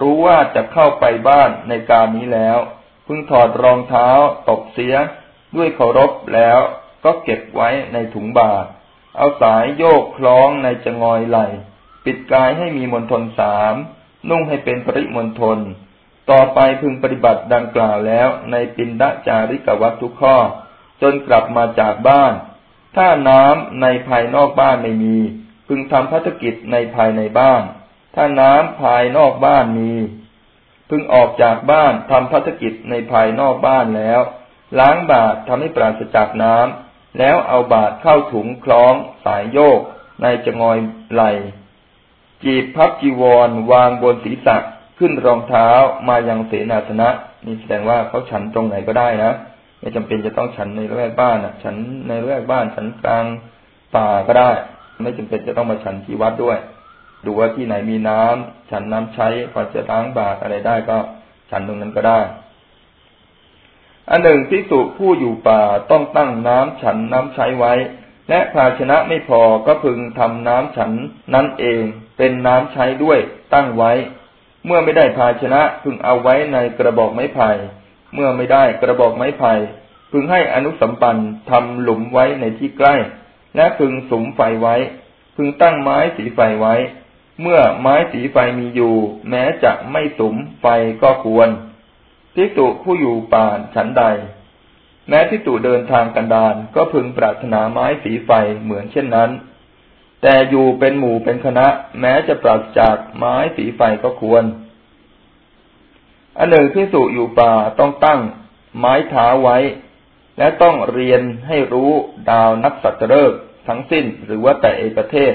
Speaker 1: รู้ว่าจะเข้าไปบ้านในการนี้แล้ว พึงถอดรองเท้าตบเสียด้วยเคารพแล้ว ก็เก็บไว้ในถุงบาตรเอาสายโยกคล้องในจงอยไหล ปิดกายให้มีมนทนสาม นุ่งให้เป็นปริมนทนต่อไปพึงปฏิบัติดังกล่าวแล้วในปินดจาริกวัตทุกข้อ จนกลับมาจากบ้าน ถ้าน้ำในภายนอกบ้านไม่มี พึงทำพัฒกิจในภายในบ้าน ถ้าน้ำภายนอกบ้านมี พึงออกจากบ้านทำพัฒกิจในภายนอกบ้านแล้ว ล้างบาตรทำให้ปราศจากน้ำ แล้วเอาบาตรเข้าถุงคล้องสายโยกในจงอยไหล จีบพับจีวรวางบนศีรษะขึ้นรองเท้ามายังเสนาสนะนี่แสดงว่าเขาฉันตรงไหนก็ได้นะไม่จำเป็นจะต้องฉันในแวกบ้านอะฉันในแวกบ้านฉันกลางป่าก็ได้ ไม่จำเป็นจะต้องมาฉันที่วัดด้วย ดูว่าที่ไหนมีน้ำฉันน้ำใช้พอจะล้างบาตรอะไรได้ก็ฉันตรงนั้นก็ได้ อันหนึ่งพิสุผู้อยู่ป่าต้องตั้งน้ำฉันน้ำใช้ไว้ และภาชนะไม่พอก็พึงทำน้ำฉันนั้นเองเป็นน้ำใช้ด้วยตั้งไว้ เมื่อไม่ได้ภาชนะพึงเอาไว้ในกระบอกไม้ไผ่ เมื่อไม่ได้กระบอกไม้ไผ่พึงให้อนุสัมปันทำหลุมไว้ในที่ใกล้ และพึงสุมไฟไว้ พึงตั้งไม้สีไฟไว้ เมื่อไม้สีไฟมีอยู่ แม้จะไม่สุมไฟก็ควร พิสุผู้อยู่ป่านฉันใด แม้พิสุเดินทางกันดานก็พึงปรารถนาไม้สีไฟเหมือนเช่นนั้น แต่อยู่เป็นหมู่เป็นคณะ แม้จะปราศจากไม้สีไฟก็ควรอันหนึ่งพิสุอยู่ป่าต้องตั้งไม้เท้าไว้ และต้องเรียนให้รู้ดาวนักสัตว์เลิกทั้งสิ้นหรือว่าแต่เอประเทศ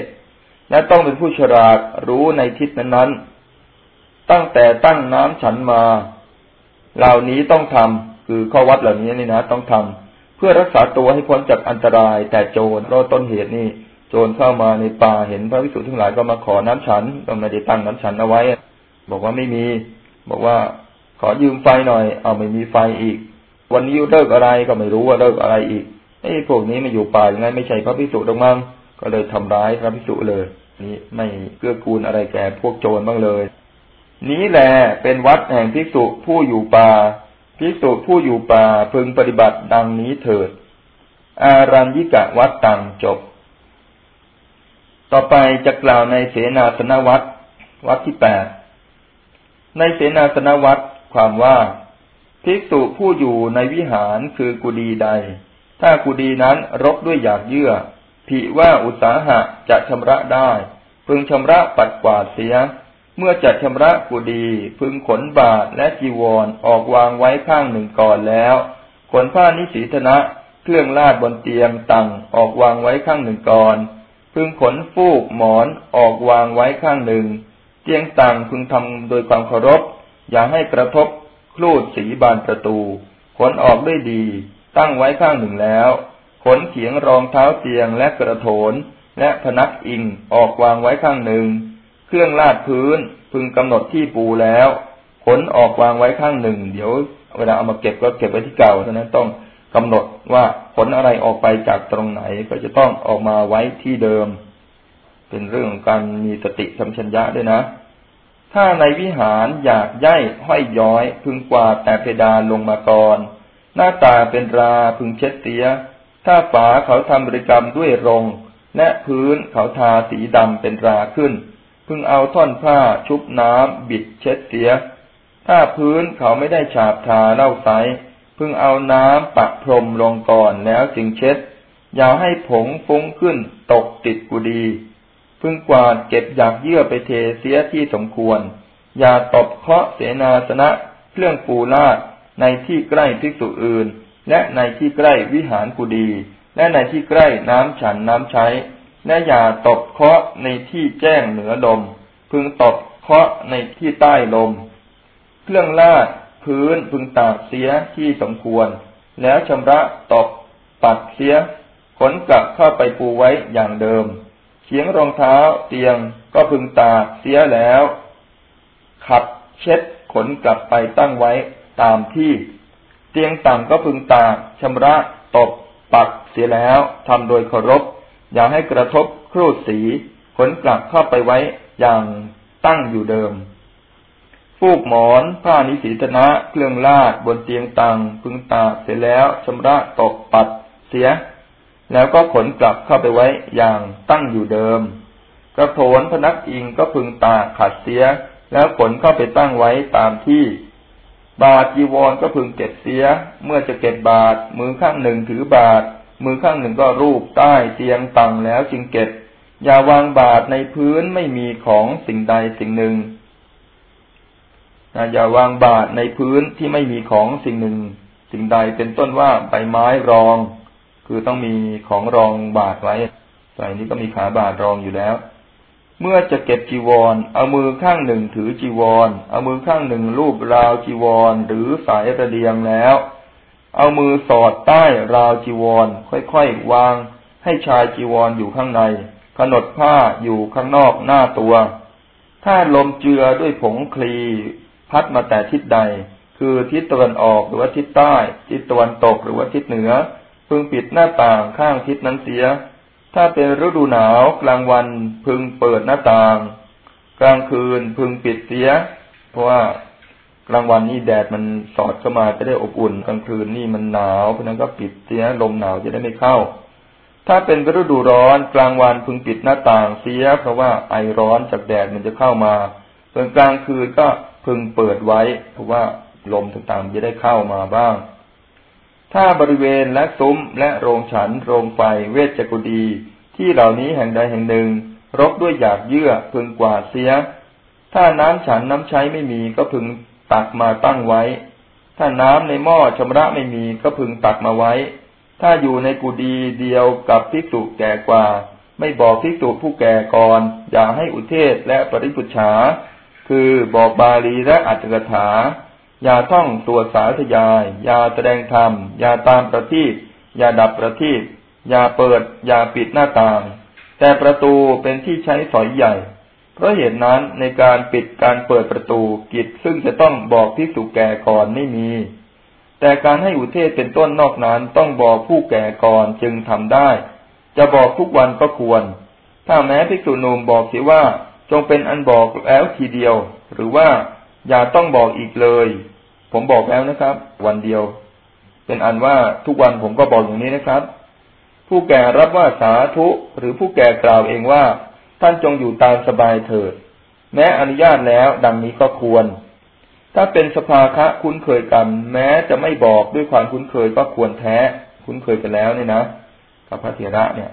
Speaker 1: และต้องเป็นผู้ฉลาดรู้ในทิศนั้นๆตั้งแต่ตั้งน้ำฉันมา เหล่านี้ต้องทำคือข้อวัดเหล่านี้นี่นะต้องทำเพื่อรักษาตัวให้พ้นจากอันตราย แต่โจรราะต้นเหตุนี่ โจรเข้ามาในป่าเห็นพระวิสุทธิ์ทั้งหลายก็มาขอน้ำฉันก็ไม่ได้ตั้งน้ำฉันเอาไว้ บอกว่าไม่มี บอกว่าขอยืมไฟหน่อย เอาไม่มีไฟอีก วันนี้เลิกอะไรก็ไม่รู้ว่าเลิกอะไรอีกไอ้พวกนี้มาอยู่ป่ายังไงไม่ใช่พระพิสุตรงมั้งก็เลยทำร้ายพระพิสุเลย นี่ไม่เกื้อกูลอะไรแก่พวกโจรบ้างเลย นี้แหลเป็นวัดแห่งภิกษุผู้อยู่ป่าภิกษุผู้อยู่ป่าพึงปฏิบัติดังนี้เถิด อารัญญิกะวัดตังจบ ต่อไปจะกล่าวในเสนาสนวัดวัดที่แปดในเสนาสนวัดความว่าภิกษุผู้อยู่ในวิหารคือกุดีใด ถ้ากุดีนั้นรกด้วยหยากเยื่อผิว่าอุตสาหะจะชำระได้ พึงชำระปัดกวาดเสีย เมื่อจัดชำระกุดีพึงขนบาทและจีวรออกวางไว้ข้างหนึ่งก่อนแล้วขนผ้านิสีธนะเครื่องลาดบนเตียงตังออกวางไว้ข้างหนึ่งก่อน พึงขนฟูกหมอนออกวางไว้ข้างหนึ่ง เตียงตังพึงทำโดยความเคารพ อย่าให้กระทบคลูดสีบานประตู ขนออกด้วยดี ตั้งไว้ข้างหนึ่งแล้ว ขนเขียงรองเท้าเตียงและกระโถนและพนักอิงออกวางไว้ข้างหนึ่ง เครื่องลาดพื้นพึงกำหนดที่ปูแล้วขนออกวางไว้ข้างหนึ่ง เดี๋ยวเวลาเอามาเก็บก็เก็บไว้ที่เก่าเท่านั้นต้องกำหนดว่าขนอะไรออกไปจากตรงไหนก็จะต้องออกมาไว้ที่เดิม เป็นเรื่องของการมีสติสัมชัญญะด้วยนะ ถ้าในวิหารอยากย่ายห้อยย้อย พึงกวาดแต่เพดานลงมาก่อน หน้าตาเป็นราพึงเช็ดเสีย ถ้าฝาเขาทำบริกรรมด้วยรง และพื้นเขาทาสีดำเป็นราขึ้น พึงเอาท่อนผ้าชุบน้ำบิดเช็ดเสีย ถ้าพื้นเขาไม่ได้ฉาบทาเล่าใสพึงเอาน้ำปักพรมลงก่อนแล้วจึงเช็ด อย่าให้ผงฟุ้งขึ้นตกติดกุดี พึงกวาดเก็บอยากเยื่อไปเทเสียที่สมควร อย่าตบเคาะเสนาสนะเครื่องปูลาดในที่ใกล้ภิกษุอื่น และในที่ใกล้วิหารกุดี และในที่ใกล้น้ำฉันน้ำใช้ และอย่าตบเคาะในที่แจ้งเหนือลม พึงตบเคาะในที่ใต้ลม เครื่องลาดพื้นพึงตากเสียที่สมควร แล้วชำระตบปัดเสียขนกลับเข้าไปปูไว้อย่างเดิมเขียงรองเท้าเตียงก็พึงตากเสียแล้ว ขัดเช็ดขนกลับไปตั้งไว้ตามที่ เตียงต่ำก็พึงตากชำระตบปัดเสียแล้วทำโดยเคารพ อย่าให้กระทบครูดสีขนกลับเข้าไปไว้อย่างตั้งอยู่เดิม ฟูกหมอนผ้านิสีตนะเครื่องลาดบนเตียงตังพึงตาเสร็จแล้วชำระตกปัดเสีย แล้วก็ขนกลับเข้าไปไว้อย่างตั้งอยู่เดิม กระโถนพนักอิงก็พึงตาขัดเสีย แล้วขนเข้าไปตั้งไว้ตามที่ บาทจีวรก็พึงเก็บเสีย เมื่อจะเก็บบาทมือข้างหนึ่งถือบาท มือข้างหนึ่งก็รูปใต้เตียงตังแล้วจึงเก็บ อย่าวางบาทในพื้นไม่มีของสิ่งใดสิ่งหนึ่งอย่าวางบาตรในพื้นที่ไม่มีของสิ่งหนึ่ง สิ่งใดเป็นต้นว่าใบไม้รอง คือต้องมีของรองบาตรไว้ใส่นี้ก็มีขาบาตรรองอยู่แล้ว เมื่อจะเก็บจีวร เอามือข้างหนึ่งถือจีวร เอามือข้างหนึ่งลูบราวจีวรหรือสายระเดียงแล้ว เอามือสอดใต้ราวจีวร ค่อยๆวาง ให้ชายจีวรออยู่ข้างในขนดผ้าอยู่ข้างนอกหน้าตัว ถ้าลมเจือด้วยผงคลี พัดมาแต่ทิศใด คือทิศตะวันออกหรือว่าทิศใต้ ทิศตะวันตกหรือว่าทิศเหนือ พึงปิดหน้าต่างข้างทิศนั้นเสีย ถ้าเป็นฤดูหนาวกลางวันพึงเปิดหน้าต่าง กลางคืนพึงปิดเสีย เพราะว่า กลางวันนี่แดดมันสอดเข้ามาจะได้อบอุ่นกลางคืนนี่มันหนาวเพราะนั้นก็ปิดเสียลมหนาวจะได้ไม่เข้า ถ้าเป็นฤดูร้อนกลางวันพึงปิดหน้าต่างเสีย เพราะว่าไอร้อนจากแดดมันจะเข้ามาส่วนกลางคืนก็พึงเปิดไว้ เพราะว่าลมต่างๆจะได้เข้ามาบ้าง ถ้าบริเวณและซุ้มและโรงฉันโรงไฟเวชกุดี ที่เหล่านี้แห่งใดแห่งหนึ่ง รกด้วยหยาบเยื่อพึงกวาดเสีย ถ้าน้ำฉันน้ำใช้ไม่มีก็พึง ตักมาตั้งไว้ ถ้าน้ำในหม้อชำระไม่มีก็พึงตักมาไว้ ถ้าอยู่ในกุดีเดียวกับภิกษุแก่กว่า ไม่บอกภิกษุผู้แก่ก่อน อย่าให้อุเทศและปริพุชาคือบอกบาลีและอัตถกถาอย่าท่องตัวสาธยาย อย่าแสดงธรรม อย่าตามประทีปอย่าดับประทีปอย่าเปิด อย่าปิดหน้าต่าง แต่ประตูเป็นที่ใช้สอยใหญ่ เพราะเหตุนั้นในการปิดการเปิดประตูกิจซึ่งจะต้องบอกพิสุแก่ก่อนไม่มี แต่การให้อุเทศเป็นต้นนอกนั้นต้องบอกผู้แก่ก่อนจึงทำได้ จะบอกทุกวันก็ควร ถ้าแม้ภิกษุนุมบอกเสียว่าจงเป็นอันบอกแล้วทีเดียว หรือว่าอย่าต้องบอกอีกเลย ผมบอกแล้วนะครับ วันเดียว เป็นอันว่าทุกวันผมก็บอกอย่างนี้นะครับ ผู้แก่รับว่าสาธุหรือผู้แก่กล่าวเองว่า ท่านจงอยู่ตามสบายเถิด แม้อนุญาตแล้วดังนี้ก็ควร ถ้าเป็นสภาคะคุ้นเคยกัน แม้จะไม่บอกด้วยความคุ้นเคยก็ควรแท้ คุ้นเคยกันแล้วเนี่ยนะกับพระเถระเนี่ย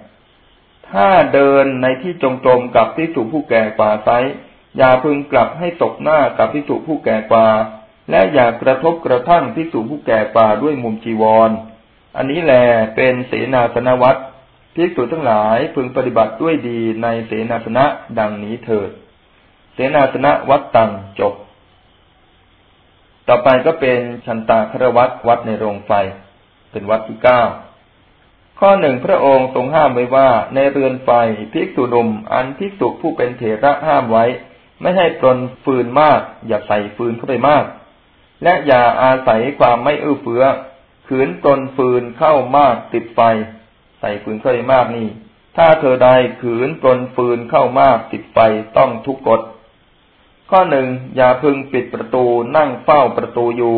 Speaker 1: ถ้าเดินในที่จงจมกับพิสุผู้แก่กว่าไซอย่าพึงกลับให้ตกหน้ากับพิสุผู้แก่กว่า และอย่ากระทบกระทั่งพิสุผู้แก่กว่าด้วยมุมจีวรอันนี้แหลเป็นเสนาสนวัต ภิกษุทั้งหลายพึงปฏิบัติด้วยดีในเสนาสนะดังนี้เถิด เสนาสนะวัดตังจบ ต่อไปก็เป็นชันตาครวัตวัดในโรงไฟ เป็นวัดที่เก้าข้อหนึ่งพระองค์ทรงห้ามไว้ว่า ในเรือนไฟภิกษุนุมอันภิกษุผู้เป็นเถระห้ามไว้ ไม่ให้ปลนฟืนมาก อย่าใส่ฟืนเข้าไปมาก และอย่าอาศัยความไม่เอื้อเฟื้อขืนปลนฟืนเข้ามากติดไฟ ใส่ฟืนเข้าไปมากนี่ ถ้าเธอใดขืนปลนฟืนเข้ามากติดไฟต้องทุกกฎ ข้อหนึ่งอย่าพึงปิดประตูนั่งเฝ้าประตูอยู่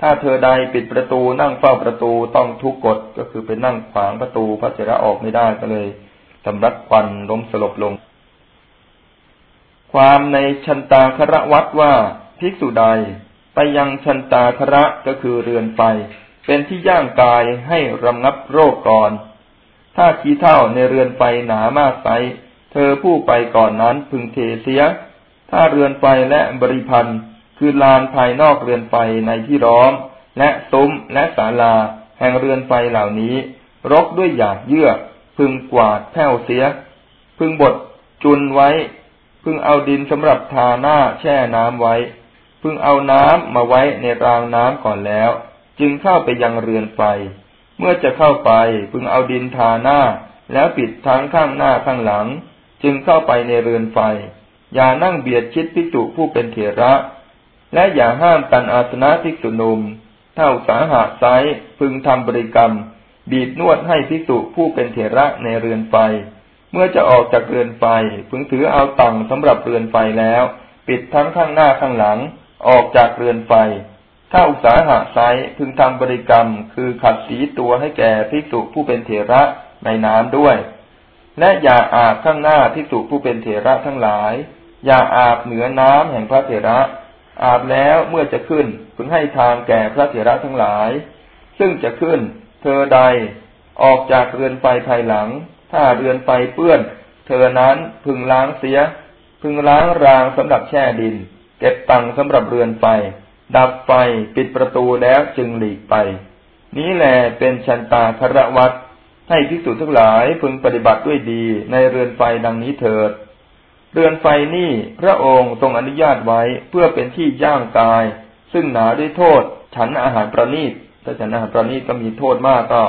Speaker 1: ถ้าเธอใดปิดประตูนั่งเฝ้าประตูต้องทุกกฎก็คือไปนั่งขวางประตูพระเจระออกไม่ได้ก็เลยสำรักควันล้มสลบลง ความในชันตาคระวัดว่าภิกษุใดไปยังชันตาคระก็คือเรือนไฟเป็นที่ย่างกายให้รำงับโรคก่อน ถ้าขี้เท่าในเรือนไฟหนามากไซเธอผู้ไปก่อนนั้นพึงเทเสีย ถ้าเรือนไฟและบริพันธ์คือลานภายนอกเรือนไฟในที่ร้อม และซุ้มและศาลา แห่งเรือนไฟเหล่านี้ รกด้วยหยาดเยื่อ พึงกวาดแผ่วเสีย พึงบดจุนไว้ พึงเอาดินสำหรับทาหน้าแช่น้ำไว้ พึงเอาน้ำมาไว้ในรางน้ำก่อนแล้ว จึงเข้าไปยังเรือนไฟ เมื่อจะเข้าไปพึงเอาดินทาหน้า แล้วปิดทั้งข้างหน้าข้างหลัง จึงเข้าไปในเรือนไฟ อย่านั่งเบียดชิดพิจุผู้เป็นเถระ และอย่าห้ามกันอาสนะภิกษุนุมถ้าสาหะไซพึงทำบริกรรม บีบนวดให้ภิกษุผู้เป็นเถระในเรือนไฟ เมื่อจะออกจากเรือนไฟ พึงถือเอาตังสำหรับเรือนไฟแล้ว ปิดทั้งข้างหน้าข้างหลัง ออกจากเรือนไฟ ถ้าอุสาหะไซพึงทำบริกรรม คือขัดสีตัวให้แก่ภิกษุผู้เป็นเถระในน้ำด้วย และอย่าอาบข้างหน้าภิกษุผู้เป็นเถระทั้งหลาย อย่าอาบเหนือน้ำแห่งพระเถระ อาบแล้วเมื่อจะขึ้นพึงให้ทางแก่พระเถระทั้งหลาย ซึ่งจะขึ้น เธอใดออกจากเรือนไฟภายหลัง ถ้าเรือนไฟเปื้อน เธอนั้นพึงล้างเสีย พึงล้างรางสำหรับแช่ดิน เก็บตังสำหรับเรือนไฟ ดับไฟปิดประตูแล้วจึงหลีกไป นี้แหละเป็นชันตาคระวัตให้พิสูจน์ทั้งหลายพึงปฏิบัติด้วยดีในเรือนไฟดังนี้เถิด เรือนไฟนี่พระองค์ทรงอนุญาตไว้เพื่อเป็นที่ย่างกาย ซึ่งหนาด้วยโทษ ฉันอาหารประณีตถ้าฉันอาหารประณีตก็มีโทษมากก็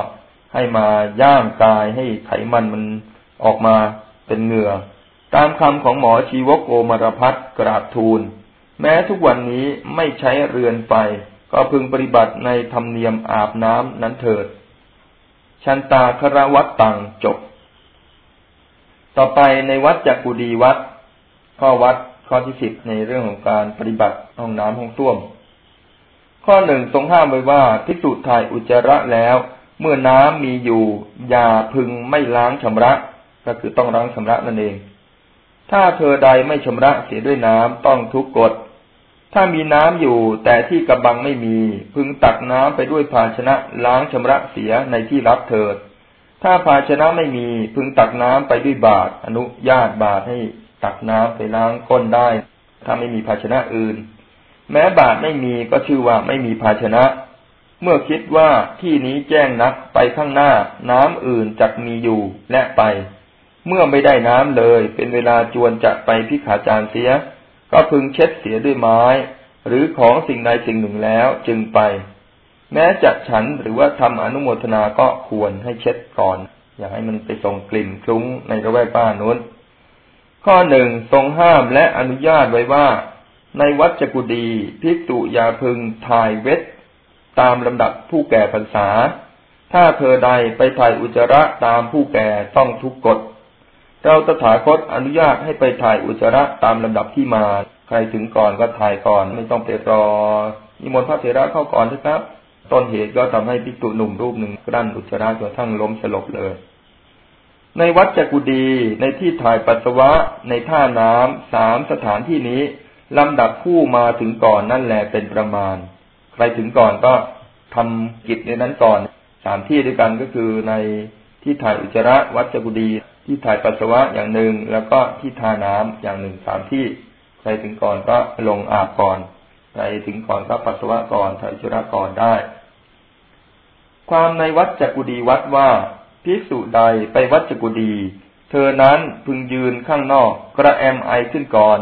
Speaker 1: ให้มาย่างกายให้ไขมันมันออกมาเป็นเหงื่อ ตามคำของหมอชีวโกมารพัฒกราบทูล แม้ทุกวันนี้ไม่ใช้เรือนไฟ ก็พึงปฏิบัติในธรรมเนียมอาบน้ำนั้นเถิด ชันตาครวัตตังจบ ต่อไปในวัดจักกุดีวัด ข้อวัดข้อที่สิบในเรื่องของการปฏิบัติห้องน้ำห้องส้วม ข้อหนึ่งทรงห้ามไว้ว่าพิสูจน์ถ่ายอุจจาระแล้ว เมื่อน้ำมีอยู่ อย่าพึงไม่ล้างชำระ ก็คือต้องล้างชำระนั่นเอง ถ้าเธอใดไม่ชำระเสียด้วยน้ำต้องทุกกฎ ถ้ามีน้ำอยู่แต่ที่กระบังไม่มี พึงตักน้ำไปด้วยภาชนะล้างชำระเสียในที่รับเถิด ถ้าภาชนะไม่มี พึงตักน้ำไปด้วยบาตรอนุญาตบาตรให้ตักน้ำไปล้างก้นได้ ถ้าไม่มีภาชนะอื่น แม้บาตรไม่มีก็ชื่อว่าไม่มีภาชนะ เมื่อคิดว่าที่นี้แจ้งนักไปข้างหน้า น้ำอื่นจักมีอยู่และไป เมื่อไม่ได้น้ำเลย เป็นเวลาจวนจะไปพิขาจารเสีย ก็พึงเช็ดเสียด้วยไม้ หรือของสิ่งใดสิ่งหนึ่งแล้วจึงไป แม้จะฉันหรือว่าทำอนุโมทนาก็ควรให้เช็ดก่อน อย่าให้มันไปส่งกลิ่นคลุ้งในระแวกบ้านนู้น ข้อหนึ่งทรงห้ามและอนุญาตไว้ว่า ในวัดจกุดีพิกตุยาพึงถ่ายเวทตามลำดับผู้แก่พรรษา ถ้าเธอใดไปถ่ายอุจจาระตามผู้แก่ต้องทุกกฎ เราตถาคตอนุญาตให้ไปถ่ายอุจจาระตามลำดับที่มา ใครถึงก่อนก็ถ่ายก่อนไม่ต้องไปรอ นิมนต์พระเถระเข้าก่อนเถอะครับ ต้นเหตุก็ทำให้ภิกษุหนุ่มรูปหนึ่งกลั้นอุจจาระจนทั้งล้มสลบเลย ในวัดจักุดีในที่ถ่ายปัสสาวะในท่าน้ำสามสถานที่นี้ลำดับผู้มาถึงก่อนนั่นแหละเป็นประมาณ ใครถึงก่อนก็ทำกิจในนั้นก่อน สามที่ด้วยกันก็คือในที่ถ่ายอุจจาระวัดจักุดี ที่ถ่ายปัสสาวะอย่างหนึ่ง แล้วก็ที่ทาน้ำอย่างหนึ่งสามที่ใครถึงก่อนก็ลงอาบก่อนใครถึงก่อนก็ปัสสาวะก่อนถ่ายอุระก่อนได้ ความในวัดจักุดีวัดว่าภิกษุใดไปวัดจักุดีเธอนั้นพึงยืนข้างนอกกระแอมไอขึ้นก่อน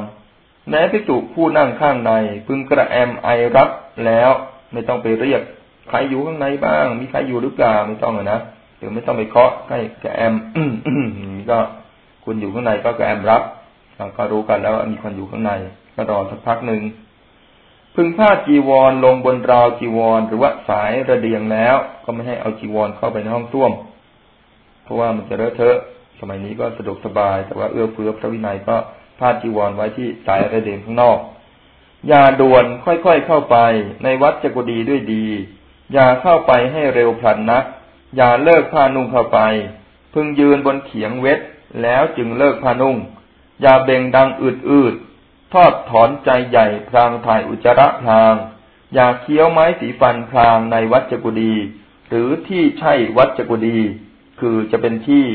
Speaker 1: แม้ภิกษุผู้นั่งข้างใน พึงกระแอมไอรับแล้ว ไม่ต้องไปเรียกใครอยู่ข้างในบ้าง มีใครอยู่หรือเปล่าไม่ต้องนะ หรือไม่ต้องไปเคาะให้กแอมก็คุณอยู่ข้างในก็กแอมรับเราก็รู้กันแล้วว่ามีคนอยู่ข้างใน ก็รอสักพักหนึ่งพึงผ้าจีวรลงบนราวจีวร หรือว่าสายระเดียงแล้ว ก็ไม่ให้เอาจีวรเข้าไปในห้องส้วม เพราะว่ามันจะเลอะเทอะสมัยนี้ก็สะดวกสบาย แต่ว่าเอื้อเฟื้อพระวินัยก็ผ้าจีวรไว้ที่สายระเดียงข้างนอกอย่าด่วนค่อยๆเข้าไป ในวัดจะกุดีด้วยดี อย่าเข้าไปให้เร็วพลันนัก อย่าเลิกผ้านุ่งเข้าไป พึงยืนบนเขียงเวทแล้วจึงเลิกผ้านุ่ง อย่าเบ่งดังอืดทอดถอนใจใหญ่พรางถ่ายอุจจาระพราง อย่าเคี้ยวไม้สีฟันพรางในวัดจกุดี หรือที่ใช่วัดจกุดี คือจะเป็นที่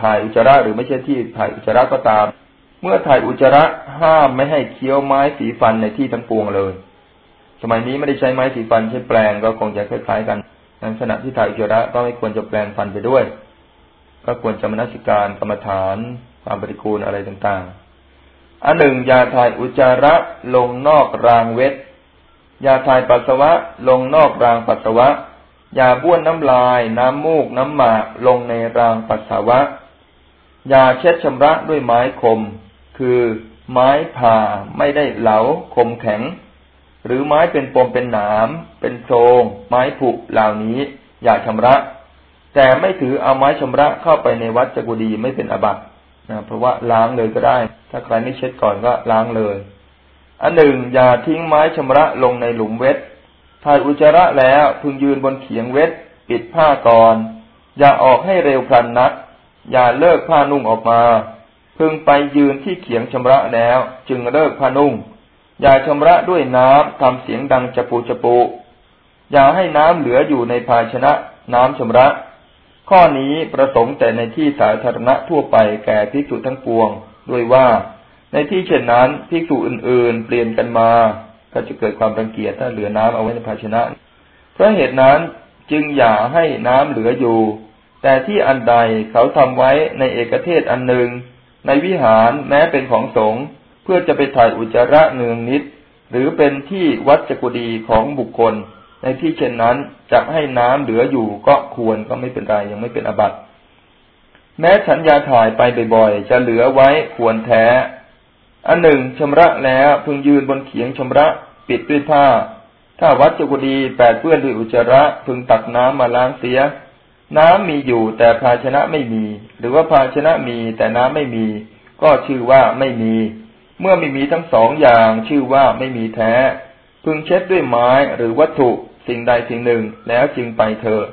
Speaker 1: ถ่ายอุจจาระหรือไม่ใช่ที่ถ่ายอุจจาระก็ตาม เมื่อถ่ายอุจจาระห้ามไม่ให้เคี้ยวไม้สีฟันในที่ทั้งปวงเลย สมัยนี้ไม่ได้ใช้ไม้สีฟันใช้แปลงก็คงจะคล้ายๆกัน ในขณะที่ถ่ายอุจจาระก็ไม่ควรจะแปลงฟันไปด้วย ก็ควรจะมนสิการกรรมฐานความปฏิกูลอะไรต่างๆ อันหนึ่งยาถ่ายอุจจาระลงนอกรางเวทยาถ่ายปัสสาวะลงนอกรางปัสสาวะ ยาบ้วนน้ำลาย น้ำมูก น้ำหมากลงในรางปัสสาวะ ยาเช็ดชำระด้วยไม้คม คือไม้ผ่าไม่ได้เหลาคมแข็ง หรือไม้เป็นปมเป็นหนาม เป็นโพรง ไม้ผุเหล่านี้ อย่าชำระ แต่ไม่ถือเอาไม้ชำระเข้าไปในวัดจักุดีไม่เป็นอบัตนะเพราะว่าล้างเลยก็ได้ ถ้าใครไม่เช็ดก่อนก็ล้างเลย อันหนึ่งอย่าทิ้งไม้ชำระลงในหลุมเวทถ่ายอุจจาระแล้วพึงยืนบนเขียงเวทปิดผ้าก่อน อย่าออกให้เร็วพลันนัก อย่าเลิกผ้านุ่งออกมา พึงไปยืนที่เขียงชำระแล้ว จึงเลิกผ้านุ่ง อย่าชำระด้วยน้ำทำเสียงดังจะปูจะปู อย่าให้น้ำเหลืออยู่ในภาชนะน้ำชำระ ข้อนี้ประสงค์แต่ในที่สาธารณะทั่วไปแก่ภิกษุทั้งปวง ด้วยว่า ในที่เช่นนั้นภิกษุอื่นๆ เปลี่ยนกันมา ก็จะเกิดความรังเกียจถ้าเหลือน้ำเอาไว้ในภาชนะ เพราะเหตุนั้นจึงอย่าให้น้ำเหลืออยู่ แต่ที่อันใดเขาทำไว้ในเอกเทศอันหนึ่งในวิหารแม้เป็นของสงฆ์ พื่อจะไปถ่ายอุจจาระเนืองนิด หรือเป็นที่วัดจักุดีของบุคคล ในที่เช่นนั้นจะให้น้ำเหลืออยู่ก็ควรก็ไม่เป็นไรยังไม่เป็นอบัติแม้ฉันยาถ่ายไปบ่อยๆ จะเหลือไว้ควรแท้ อันหนึ่งชำระแล้วพึงยืนบนเขียงชำระปิดด้วยผ้า ถ้าวัดจุกดีแปดเปื้อนด้วยอุจจาระพึงตักน้ำมาล้างเสีย น้ำมีอยู่แต่ภาชนะไม่มี หรือว่าภาชนะมีแต่น้ำไม่มี ก็ชื่อว่าไม่มี เมื่อไม่มีทั้งสองอย่างชื่อว่าไม่มีแท้ พึงเช็ดด้วยไม้หรือวัตถุสิ่งใดสิ่งหนึ่งแล้วจึงไปเถอะ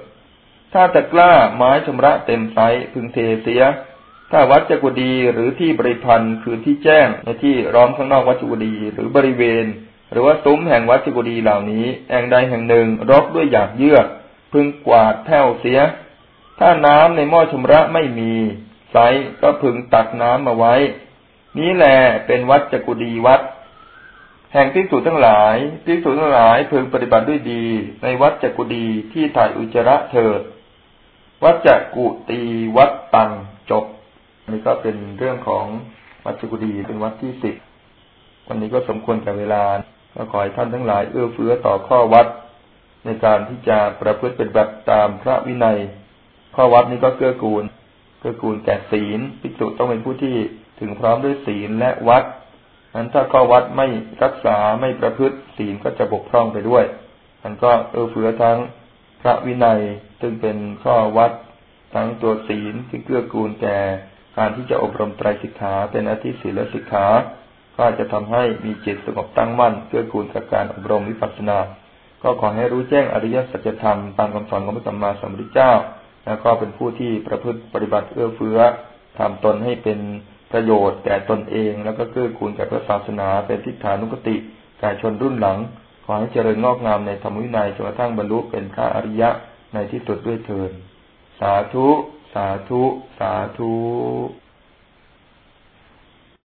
Speaker 1: ถ้าตะกล้าไม้ชำระเต็มไซพึงเทเสีย ถ้าวัดจักุดีหรือที่บริพันธ์คือที่แจ้งในที่ร้อมข้างนอกวัดจักุดีหรือบริเวณ หรือว่าซุ้มแห่งวัดจักุดีเหล่านี้แห่งใดแห่งหนึ่งรกด้วยหยากเยือกพึงกวาดแผ่วเสีย ถ้าน้ำในหม้อชำระไม่มีใสก็พึงตักน้ำมาไว้ นี้แหละเป็นวัดจักุดีวัด แห่งที่สุทั้งหลายที่สุทั้งหลายพึงปฏิบัติด้วยดี ในวัดจักุดีที่ถ่ายอุจจาระเถิด วัดจักุตีวัดตังจบนี่ก็เป็นเรื่องของวัดจุกุดีเป็นวัดที่สิบวันนี้ก็สมควรแก่เวลาก็ขอให้ท่านทั้งหลายเอื้อเฟื้อต่อข้อวัด ในการที่จะประพฤติเป็นแบบตามพระวินัย ข้อวัดนี้ก็เกื้อกูล เกื้อกูลแก่ศีลภิกษุต้องเป็นผู้ที่ ถึงพร้อมด้วยศีลและวัดนั้นถ้าข้อวัดไม่รักษาไม่ประพฤติศีลก็จะบกพร่องไปด้วยมันก็เอื้อเฟื้อทั้งพระวินัยซึ่งเป็นข้อวัดทั้งตัวศีลที่เกื้อกูลแก่การที่จะอบรมไตรสิกขาเป็นอธิศีลสิกขาก็จะทำให้มีจิตสงบตั้งมั่นเกื้อกูลกับการอบรมวิปัสสนา ก็ขอให้รู้แจ้งอริยสัจธรรมตามคำสอนของพระสัมมาสัมพุทธเจ้า แล้วก็เป็นผู้ที่ประพฤติปฏิบัติเอื้อเฟื้อทำตนให้เป็น ประโยชน์แก่ตนเองแล้วก็เกื้อกูลแก่พระศาสนาเป็นทิฏฐานุกติแก่ชนรุ่นหลัง ขอให้เจริญงอกงามในธรรมวินัยจนกระทั่งบรรลุเป็นพระอริยะในที่สุดด้วยเถิดสาธุ สาธุ สาธุ